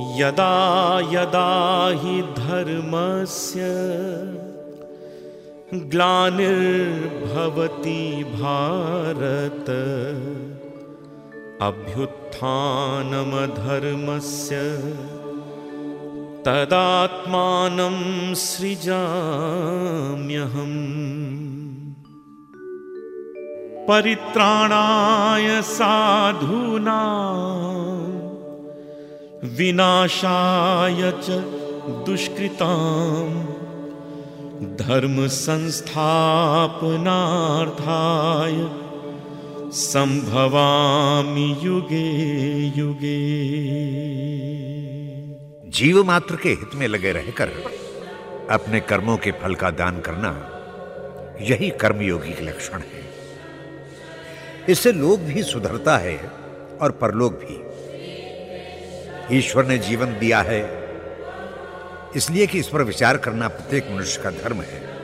यदा यदा हि धर्मस्य ग्लानिर्भवति भारत अभ्युत्थानमधर्मस्य तदात्मानं सृजाम्यहम्। परित्राणाय साधूनां विनाशाय च दुष्कृताम्। धर्मसंस्थापनार्थाय संभवामि युगे युगे। जीव मात्र के हित में लगे रहकर अपने कर्मों के फल का दान करना यही कर्मयोगी के लक्षण है। इससे लोग भी सुधरता है और परलोक भी। ईश्वर ने जीवन दिया है। इसलिए कि इस पर विचार करना प्रत्येक मनुष्य का धर्म है।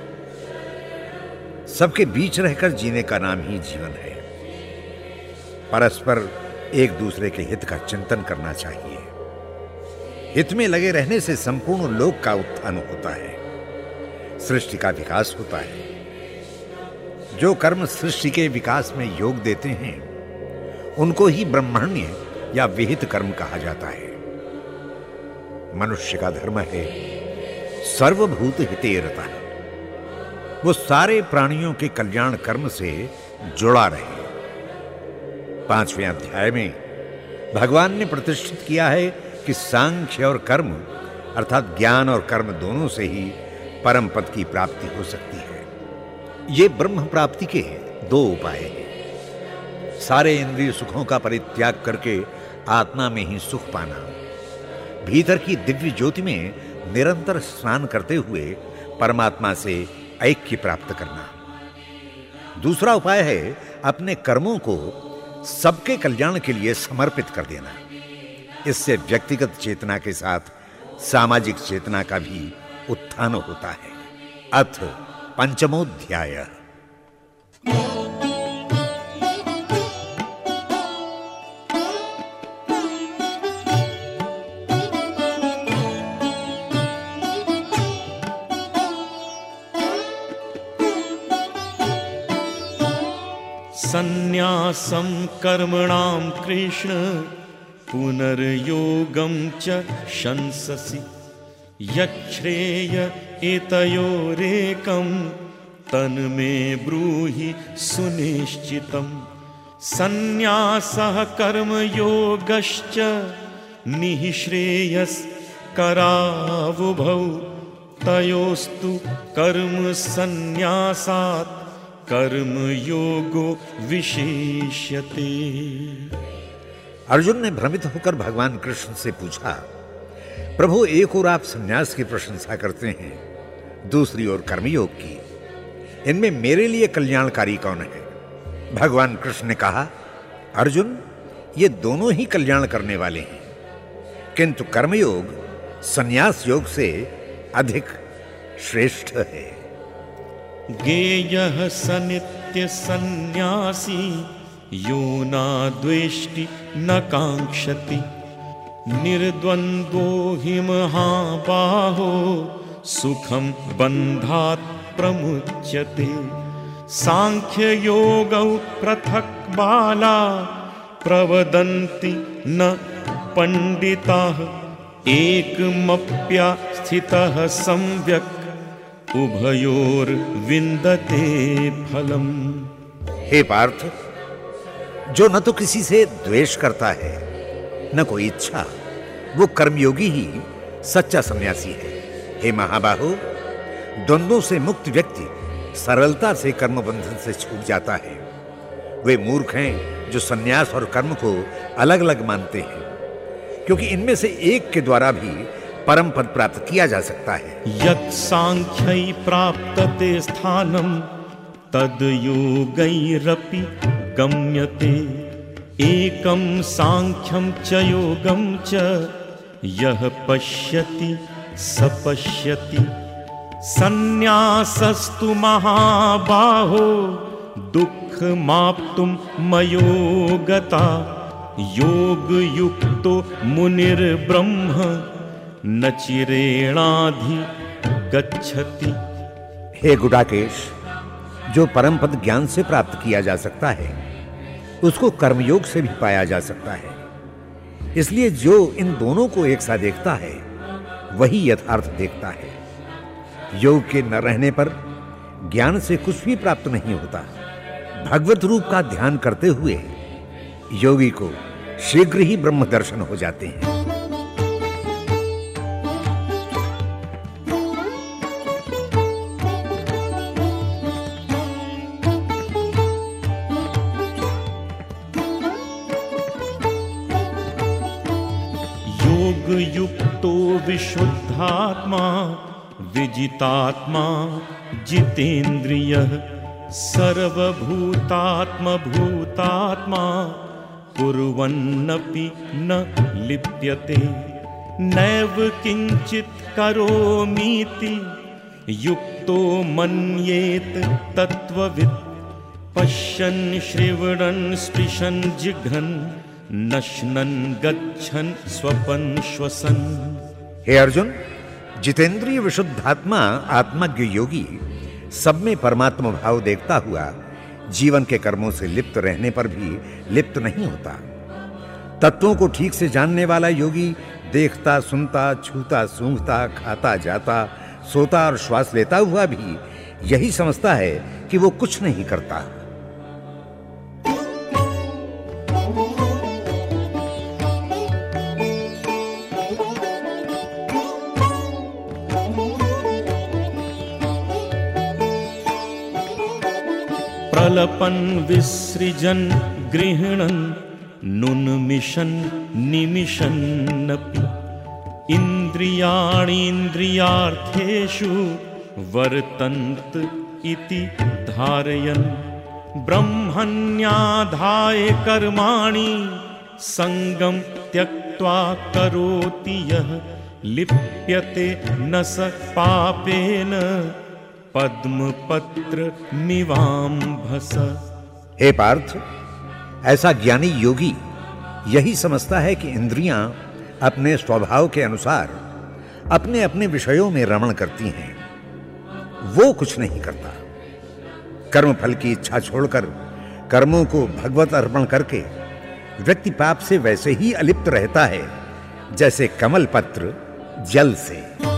सबके बीच रहकर जीने का नाम ही जीवन है। परस्पर एक दूसरे के हित का चिंतन करना चाहिए। हित में लगे रहने से संपूर्ण लोक का उत्थान होता है। सृष्टि का विकास होता है। जो कर्म सृष्टि के विकास में योग देते हैं, उनको ही ब्रह्मण्य या विहित कर्म कहा जाता है। मनुष्य का धर्म है, सर्वभूत हितेरता वो सारे प्राणियों के कल्याण कर्म से जुड़ा रहे। पाँचवें अध्याय में भगवान ने प्रतिष्ठित किया है कि सांख्य और कर्म, अर्थात ज्ञान और कर्म दोनों से ही परम पद की प्राप्ति हो सकती है। ये ब्रह्म प्राप्ति के दो उपाय हैं। सारे इंद्रिय सुखों का परित्याग करके आत्मा में ही सुख पाना भीतर की दिव्य ज्योति में निरंतर स्नान करते हुए परमात्मा से ऐक्य प्राप्त करना। दूसरा उपाय है अपने कर्मों को सबके कल्याण के लिए समर्पित कर देना। इससे व्यक्तिगत चेतना के साथ सामाजिक चेतना का भी उत्थान होता है। अथ पंचमोध्याय। सन्न्यासं कर्मणां कृष्ण पुनर्योगं च शंससि। यच्छ्रेय एतयोरेकं तन्मे ब्रूहि सुनिश्चितम् सन्न्यासः कर्मयोगश्च निःश्रेयस्करावुभौ। तयोस्तु कर्मसन्न्यासात् कर्म योगो विशेष्यते। अर्जुन ने भ्रमित होकर भगवान कृष्ण से पूछा, प्रभु, एक और आप सन्यास की प्रशंसा करते हैं, दूसरी ओर कर्मयोग की। इनमें मेरे लिए कल्याणकारी कौन है? भगवान कृष्ण ने कहा, अर्जुन, ये दोनों ही कल्याण करने वाले हैं। किंतु कर्मयोग सन्यास योग से अधिक श्रेष्ठ है। गेयः स नित्यसन्न्यासी यो नाद्वेष्टि न काङ्क्षति। निर्द्वन्द्वो हि महाबाहो सुखं बन्धात् प्रमुच्यते। साङ्ख्ययोगौ पृथक् बाला प्रवदन्ति न पण्डिताः। एकमप्यास्थितः सम्यक् उभयोर विंदते फलम। हे पार्थ, जो न तो किसी से द्वेष करता है, न कोई इच्छा, वो कर्मयोगी ही सच्चा सन्यासी है। हे महाबाहो, द्वंद्वों से मुक्त व्यक्ति सरलता से कर्म बंधन से छूट जाता है। वे मूर्ख हैं जो सन्यास और कर्म को अलग अलग मानते हैं, क्योंकि इनमें से एक के द्वारा भी परम पद प्राप्त किया जा सकता है। यत् सांख्यै प्राप्तते स्थानम तद योगैरपि गम्यते। एकम सांख्यम च योगम च यह पश्यति, स पश्यति। सन्न्यासस्तु महाबाहो, दुःखमाप्तुं मयो गता योगयुक्तो मुनिर्ब्रह्म न चिरेणाधि गच्छति। हे गुडाकेश, जो परम पद ज्ञान से प्राप्त किया जा सकता है, उसको कर्मयोग से भी पाया जा सकता है। इसलिए जो इन दोनों को एक साथ देखता है, वही यथार्थ देखता है। योग के न रहने पर ज्ञान से कुछ भी प्राप्त नहीं होता। भगवत रूप का ध्यान करते हुए योगी को शीघ्र ही ब्रह्म दर्शन हो जाते हैं। योग युक्तो विशुद्धात्मा विजितात्मा जितेन्द्रिय सर्वभूतात्मभूतात्मा कुर्वन्नपि न लिप्यते। नैव किञ्चित् करोमीति युक्तो मन्येत तत्त्ववित्। पश्यन् श्रवणन् स्पृशन् जिघ्रन् नश्नन् गच्छन् स्वपन् श्वसन्। हे अर्जुन, जितेंद्रिय विशुद्धात्मा आत्मज्ञ योगी, सब में परमात्मा भाव देखता हुआ जीवन के कर्मों से लिप्त रहने पर भी लिप्त नहीं होता। तत्वों को ठीक से जानने वाला योगी देखता, सुनता, छूता, सूंघता, खाता, जाता, सोता और श्वास लेता हुआ भी यही समझता है कि वो कुछ नहीं करता। प्रलपन् विसृजन् गृह्णन् नुन्मिषन् निमिषन्नपि इन्द्रियाणीन्द्रियार्थेषु वर्तन्त इति धारयन्। ब्रह्मण्याधाय कर्माणि सङ्गं त्यक्त्वा करोति यः। लिप्यते न स पापेन पद्मपत्र मिवाम्भस हे पार्थ, ऐसा ज्ञानी योगी यही समझता है कि इंद्रियाँ अपने स्वभाव के अनुसार अपने अपने विषयों में रमण करती हैं। वो कुछ नहीं करता। कर्म फल की इच्छा छोड़कर कर्मों को भगवत अर्पण करके व्यक्ति पाप से वैसे ही अलिप्त रहता है, जैसे कमल पत्र जल से।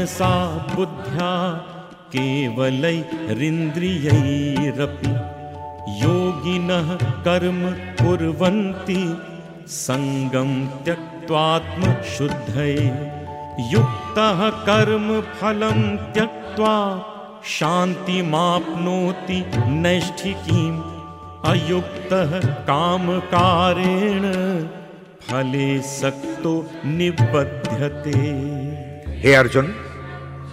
मनसा बुद्ध्या केवलैरिन्द्रियैरपि योगिनः कर्म युक्तः कर्म फलं त्यक्त्वा शान्तिमाप्नोति नैष्ठिकीम्। अयुक्तः कामकारेण फले सक्तो निबध्यते। हे अर्जुन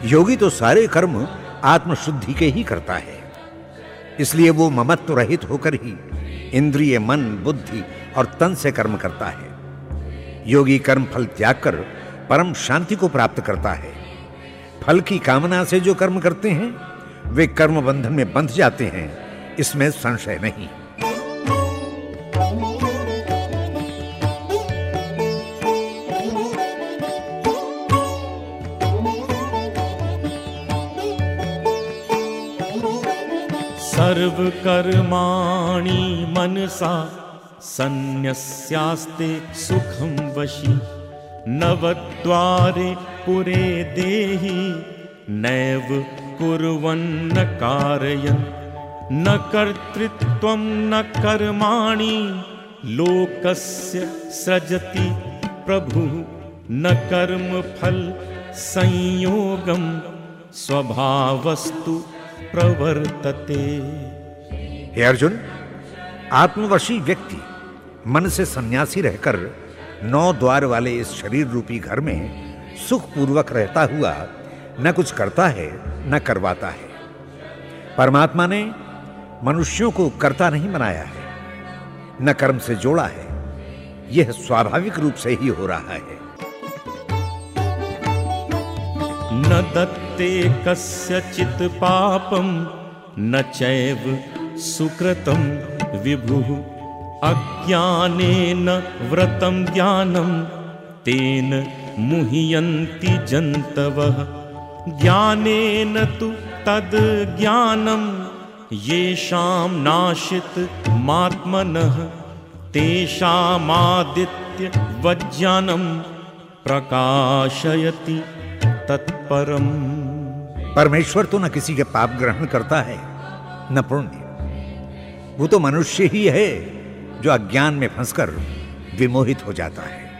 योगी तो सारे कर्म आत्मशुद्धि के ही करता है। इसलिए वो ममत्व रहित होकर ही इंद्रिय, मन, बुद्धि और तन से कर्म करता है। योगी कर्म फल त्याग कर परम शांति को प्राप्त करता है। फल की कामना से जो कर्म करते हैं, वे कर्म बंधन में बंध जाते हैं। इसमें संशय नहीं। सर्वकर्माणि मनसा सन्न्यस्यास्ते सुखं वशी। नवद्वारे पुरे देहि, नैव कुर्वन्न कारयन्। न कर्तृत्वं, न कर्माणि, लोकस्य सृजति प्रभुः। न कर्मफल संयोगं, स्वभावस्तु प्रवर्तते। हे अर्जुन, आत्मवशी व्यक्ति, मन से सन्यासी रहकर नौ द्वार वाले इस शरीर रूपी घर में सुखपूर्वक रहता हुआ न कुछ करता है, न करवाता है। परमात्मा ने मनुष्यों को कर्ता नहीं बनाया है, न कर्म से जोड़ा है, यह स्वाभाविक रूप से ही हो रहा है। न दत्ते कस्यचित् पापं, न चैव सुकृतं विभुः अज्ञानेन व्रतं ज्ञानं, तेन मुह्यन्ति ज्ञानेन तु तद् ज्ञानं, येषां नाशित मात्मनः। तेषामादित्य प्रकाशयति तत्परम। परमेश्वर तो न किसी के पाप ग्रहण करता है, न पुण्य। वो तो मनुष्य ही है जो अज्ञान में फंसकर विमोहित हो जाता है।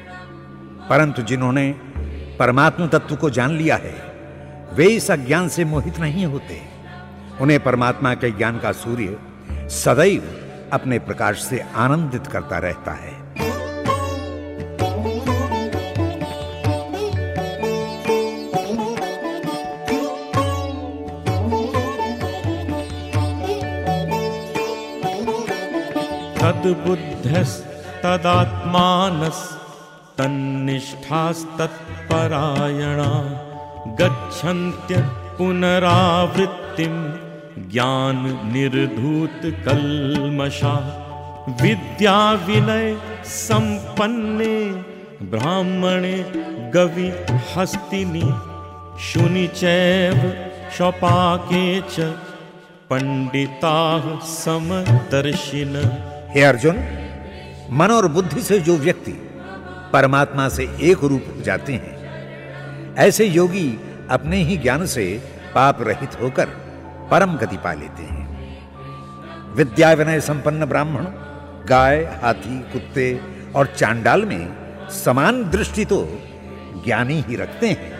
परंतु जिन्होंने परमात्म तत्व को जान लिया है, वे इस अज्ञान से मोहित नहीं होते। उन्हें परमात्मा के ज्ञान का सूर्य सदैव अपने प्रकाश से आनंदित करता रहता है। तद्बुद्धस्तदात्मानस्त तन्निष्ठास्तत्परायणा गच्छन्त्य पुनरावृत्तिं ज्ञाननिर्धूतकल्मषा विद्याविनयसम्पन्ने ब्राह्मणे गविहस्तिनि शुनि चैव शपाके च पण्डिताः समदर्शिन हे अर्जुन, मन और बुद्धि से जो व्यक्ति परमात्मा से एक रूप हो जाते हैं, ऐसे योगी अपने ही ज्ञान से पाप रहित होकर परम गति पा लेते हैं। विद्या विनय संपन्न ब्राह्मण, गाय, हाथी, कुत्ते और चांडाल में समान दृष्टि तो ज्ञानी ही रखते हैं।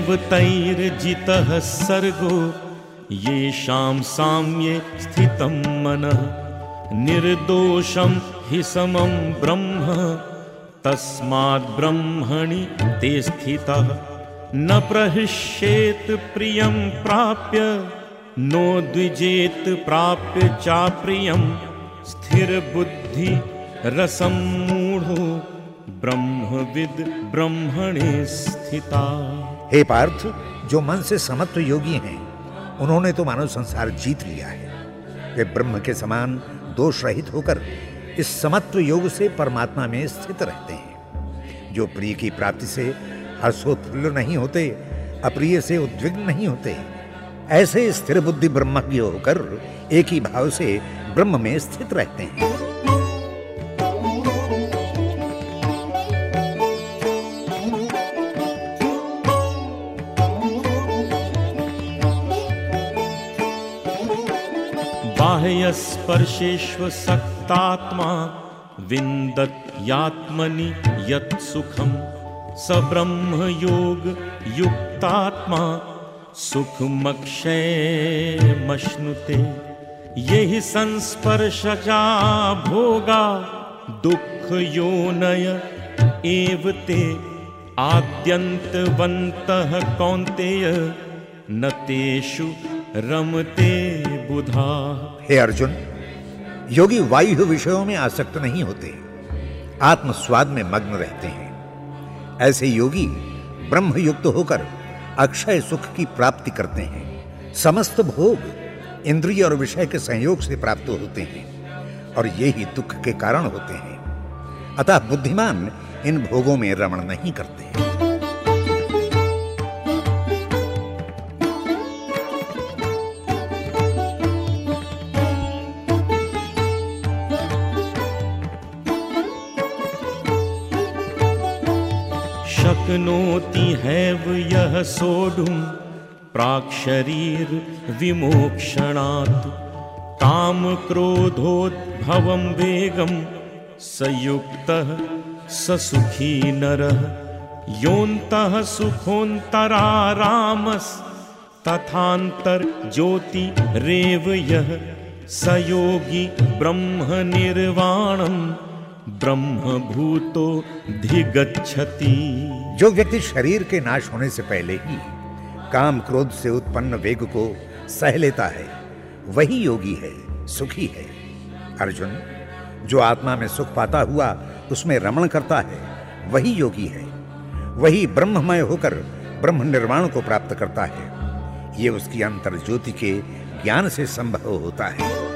तैर्जितः सर्गो येषां साम्ये स्थितं मनः। निर्दोषं हि समं ब्रह्म तस्माद् ब्रह्मणि ते स्थितः। न प्रहिष्येत् प्रियं प्राप्य नो द्विजेत् प्राप्य चाप्रियं। स्थिरबुद्धि रसं मूढो ब्रह्मविद ब्रह्मणे स्थिता। हे पार्थ, जो मन से समत्व योगी हैं, उन्होंने तो मानव संसार जीत लिया है। वे ब्रह्म के समान दोष रहित होकर इस समत्व योग से परमात्मा में स्थित रहते हैं। जो प्रिय की प्राप्ति से हर्षोत्फुल्ल नहीं होते, अप्रिय से उद्विग्न नहीं होते, ऐसे स्थिर बुद्धि ब्रह्मज्ञ होकर एक ही भाव से ब्रह्म में स्थित रहते हैं। बाह्यस्पर्शेष्वसक्तात्मा विन्दत् यात्मनि यत् सुखं। स ब्रह्मयोग युक्तात्मा सुखमक्षयमश्नुते यहि संस्पर्शजा भोगा, दुःखयोनय एव ते। आद्यन्तवन्तः कौन्तेय, न तेषु रमते बुधा। हे अर्जुन, योगी वायु विषयों में आसक्त नहीं होते। आत्म स्वाद में मग्न रहते हैं। ऐसे योगी ब्रह्म युक्त होकर अक्षय सुख की प्राप्ति करते हैं। समस्त भोग इंद्रिय और विषय के संयोग से प्राप्त होते हैं और ये ही दुख के कारण होते हैं। अतः बुद्धिमान इन भोगों में रमण नहीं करते। हैं हैव यः सोढुं प्राक्शरीर्विमोक्षणात्। कामक्रोधोद्भवं वेगं स युक्तः स सुखी नरः। योऽन्तः सुखोऽन्तरारामस्तथान्तर्ज्योतिरेव यः। स योगी ब्रह्म निर्वाणम ब्रह्म भूतो धिगच्छति। जो व्यक्ति शरीर के नाश होने से पहले ही काम क्रोध से उत्पन्न वेग को सह लेता है, वही योगी है, सुखी है। अर्जुन, जो आत्मा में सुख पाता हुआ उसमें रमण करता है, वही योगी है। वही ब्रह्ममय होकर ब्रह्म निर्वाण को प्राप्त करता है। ये उसकी अंतर ज्योति के ज्ञान से संभव होता है।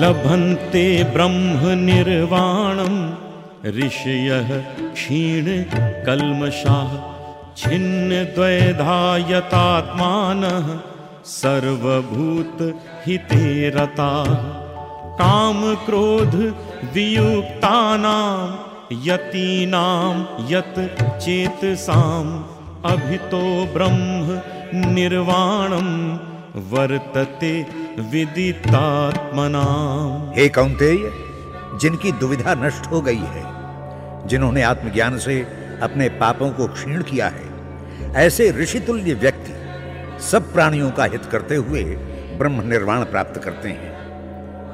लभन्ते ब्रह्मनिर्वाणम्। ऋषयः क्षीणकल्मषाः छिन्नद्वैधायतात्मानः सर्वभूतहिते रताः कामक्रोधवियुक्तानां यतीनां यत् चेतसाम् अभितो ब्रह्म निर्वाणम् वर्तते विदितात्मना हे कौंतेय जिनकी दुविधा नष्ट हो गई है, जिन्होंने आत्मज्ञान से अपने पापों को क्षीण किया है, ऐसे ऋषितुल्य व्यक्ति सब प्राणियों का हित करते हुए ब्रह्म निर्वाण प्राप्त करते हैं।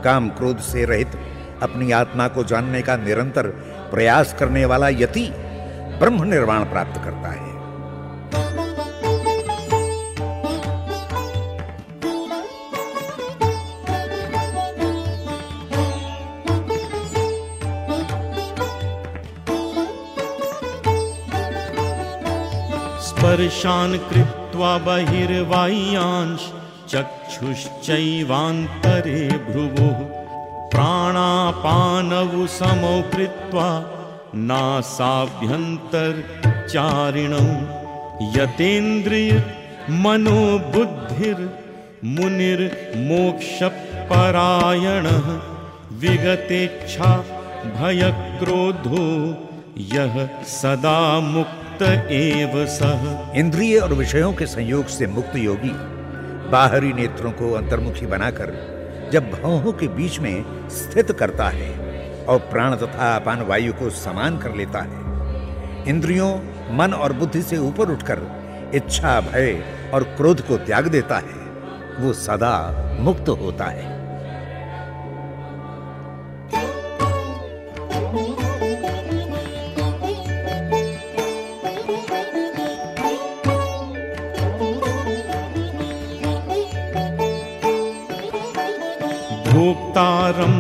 काम क्रोध से रहित अपनी आत्मा को जानने का निरंतर प्रयास करने वाला यति ब्रह्म निर्वाण प्राप्त करता है। स्पर्शान् कृत्वा बहिर्वाह्यांश चक्षुश्चैवान्तरे भ्रुवुः प्राणापानवु समौ कृत्वा नासाभ्यन्तर्चारिणौ यतेन्द्रिय मनोबुद्धिर्मुनिर्मोक्षपरायणः विगतेच्छा भयक्रोधो यह सदा मुक्त एव सह। इंद्रिय और विषयों के संयोग से मुक्त योगी बाहरी नेत्रों को अंतर्मुखी बनाकर जब भवों के बीच में स्थित करता है और प्राण तथा अपान वायु को समान कर लेता है, इंद्रियों, मन और बुद्धि से ऊपर उठकर इच्छा, भय और क्रोध को त्याग देता है, वो सदा मुक्त होता है। भोक्तारं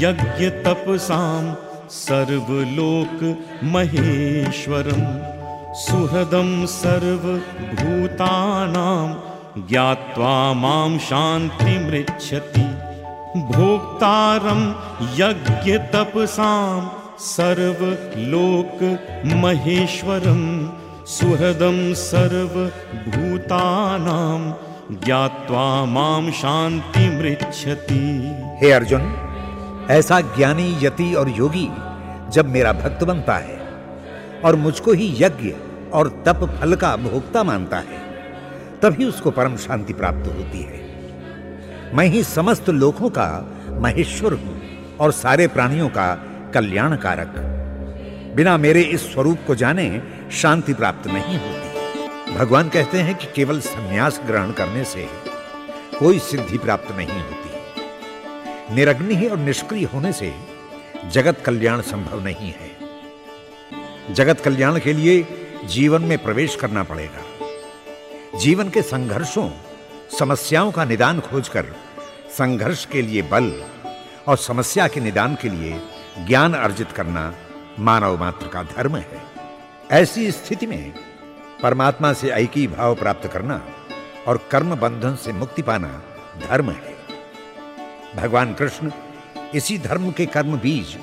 यज्ञतपसां सर्वलोक महेश्वरं। सुहृदं सर्वभूतानां ज्ञात्वा मां शान्तिमृच्छति भोक्तारं यज्ञतपसां सर्वलोक महेश्वरं। सुहृदं सर्वभूतानां ज्ञात्वा माँ शान्तिमृच्छति हे अर्जुन, ऐसा ज्ञानी यति और योगी जब मेरा भक्त बनता है और मुझको ही यज्ञ और तप फल का भोक्ता मानता है, तभी उसको परम शांति प्राप्त होती है। मैं ही समस्त लोकों का महेश्वर हूँ और सारे प्राणियों का कल्याणकारक। बिना मेरे इस स्वरूप को जाने शांति प्राप्त नहीं होती। भगवान कहते हैं कि केवल संन्यास ग्रहण करने से कोई सिद्धि प्राप्त नहीं होती। निरग्नि और निष्क्रिय होने से जगत कल्याण संभव नहीं है। जगत कल्याण के लिए जीवन में प्रवेश करना पड़ेगा। जीवन के संघर्षों, समस्याओं का निदान खोजकर संघर्ष के लिए बल और समस्या के निदान के लिए ज्ञान अर्जित करना मानव मात्र का धर्म है। ऐसी स्थिति में परमात्मा से ऐकी भाव प्राप्त करना और कर्म बंधन से मुक्ति पाना धर्म है। भगवान कृष्ण, इसी धर्म के कर्म बीज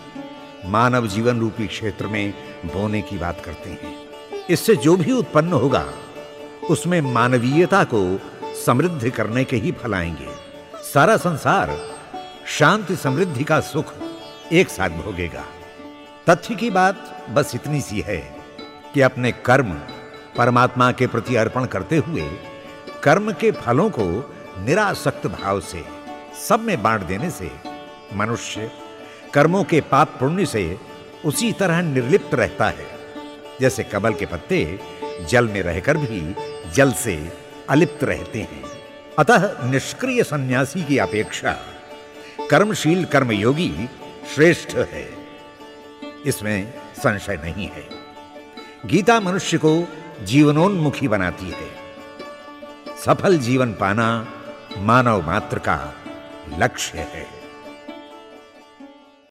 मानव जीवन रूपी क्षेत्र में बोने की बात करते हैं। इससे जो भी उत्पन्न होगा, उसमें मानवीयता को समृद्ध करने के ही फल आएँगे। सारा संसार शांति समृद्धि का सुख एक साथ भोगेगा। तथ्य की बात बस इतनी सी है कि अपने कर्म परमात्मा के प्रति अर्पण करते हुए कर्म के फलों को निरासक्त भाव से, सब में बांट देने से मनुष्य कर्मों के पाप पुण्य से उसी तरह निर्लिप्त रहता है। जैसे कमल के पत्ते जल में रहकर भी जल से अलिप्त रहते हैं। अतः निष्क्रिय सन्यासी की अपेक्षा कर्मशील कर्मयोगी श्रेष्ठ है। इसमें संशय नहीं है। गीता मनुष्य को जीवनोन्मुखी बनाती है। सफल जीवन पाना मानव मात्र का लक्ष्य है।